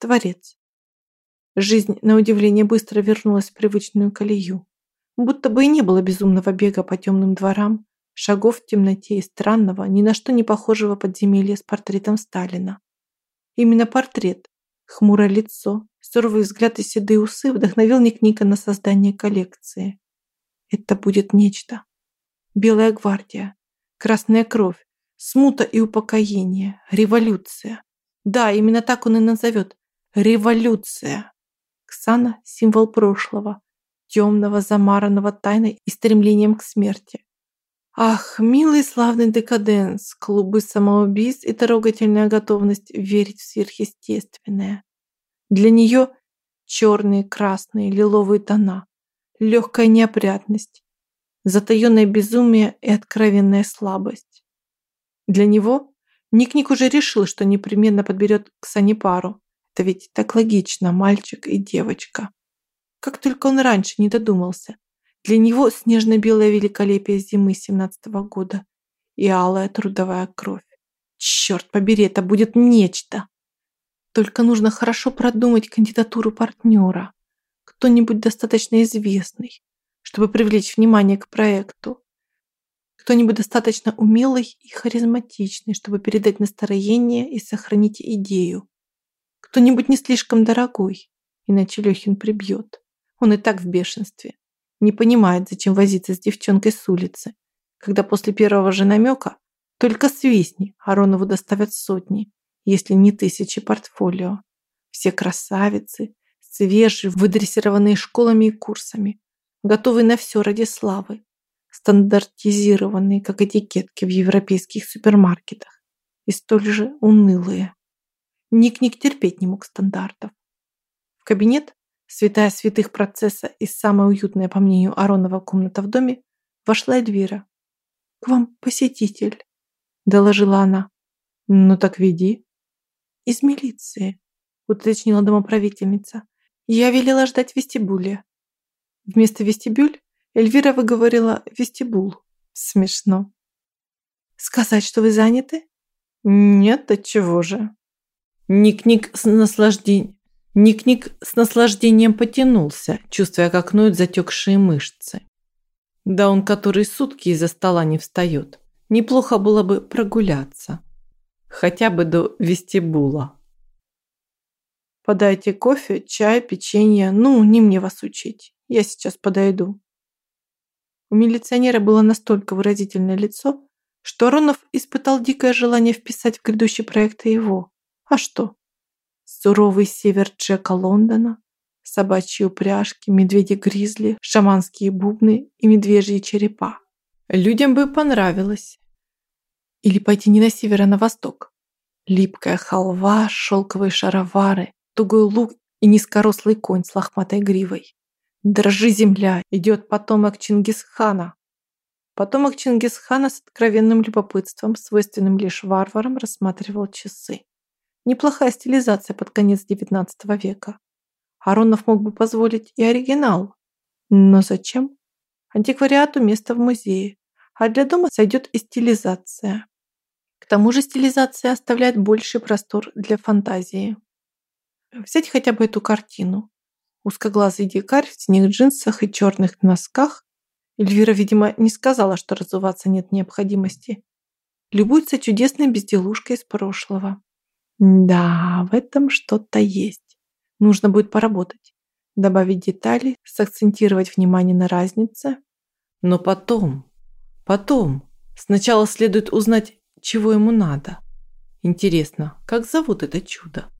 Творец. Жизнь, на удивление, быстро вернулась в привычную колею. Будто бы и не было безумного бега по темным дворам, шагов в темноте и странного, ни на что не похожего подземелья с портретом Сталина. Именно портрет, хмурое лицо, суровый взгляд и седые усы вдохновил Ник Ника на создание коллекции. Это будет нечто. Белая гвардия, красная кровь, смута и упокоение, революция. Да, именно так он и назовет. Революция. Ксана – символ прошлого, темного, замаранного тайной и стремлением к смерти. Ах, милый славный декаденс, клубы самоубийств и трогательная готовность верить в сверхъестественное. Для нее черные, красные, лиловые тона, легкая неопрятность, затаенное безумие и откровенная слабость. Для него Ник-Ник уже решил, что непременно подберет к Сане пару. Это ведь так логично, мальчик и девочка. Как только он раньше не додумался. Для него снежно-белое великолепие зимы 17 -го года и алая трудовая кровь. Черт побери, это будет нечто. Только нужно хорошо продумать кандидатуру партнера. Кто-нибудь достаточно известный, чтобы привлечь внимание к проекту. Кто-нибудь достаточно умелый и харизматичный, чтобы передать настроение и сохранить идею. Кто-нибудь не слишком дорогой, иначе Лехин прибьет. Он и так в бешенстве. Не понимает, зачем возиться с девчонкой с улицы, когда после первого же намека только свистни, Аронову доставят сотни, если не тысячи портфолио. Все красавицы, свежие, выдрессированные школами и курсами, готовые на все ради славы, стандартизированные, как этикетки в европейских супермаркетах, и столь же унылые. Ник-Ник терпеть не мог стандартов. В кабинет святая святых процесса и самая уютная, по мнению Аронова, комната в доме, вошла Эльвира. «К вам посетитель», – доложила она. «Ну так веди». «Из милиции», – уточнила домоправительница. «Я велела ждать в вестибюле». Вместо вестибюль Эльвира выговорила вестибул. Смешно. «Сказать, что вы заняты?» «Нет, отчего же». Ник-ник с наслаждением Ник-Ник с наслаждением потянулся, чувствуя, как ноют затекшие мышцы. Да он который сутки из-за стола не встает. Неплохо было бы прогуляться. Хотя бы до вестибула. Подайте кофе, чай, печенье. Ну, не мне вас учить. Я сейчас подойду. У милиционера было настолько выразительное лицо, что Аронов испытал дикое желание вписать в грядущий проект его. А что? суровый север Джека Лондона, собачьи упряжки, медведи-гризли, шаманские бубны и медвежьи черепа. Людям бы понравилось. Или пойти не на север, а на восток. Липкая халва, шелковые шаровары, тугой лук и низкорослый конь с лохматой гривой. Дрожи земля, идет потомок Чингисхана. Потомок Чингисхана с откровенным любопытством, свойственным лишь варварам, рассматривал часы. Неплохая стилизация под конец XIX века. Аронов мог бы позволить и оригинал. Но зачем? Антиквариату место в музее, а для дома сойдет и стилизация. К тому же стилизация оставляет больший простор для фантазии. Взять хотя бы эту картину. Узкоглазый дикарь в синих джинсах и черных носках. Эльвира, видимо, не сказала, что разуваться нет необходимости. Любуется чудесной безделушкой из прошлого. Да, в этом что-то есть. Нужно будет поработать. Добавить детали, сакцентировать внимание на разнице. Но потом, потом, сначала следует узнать, чего ему надо. Интересно, как зовут это чудо?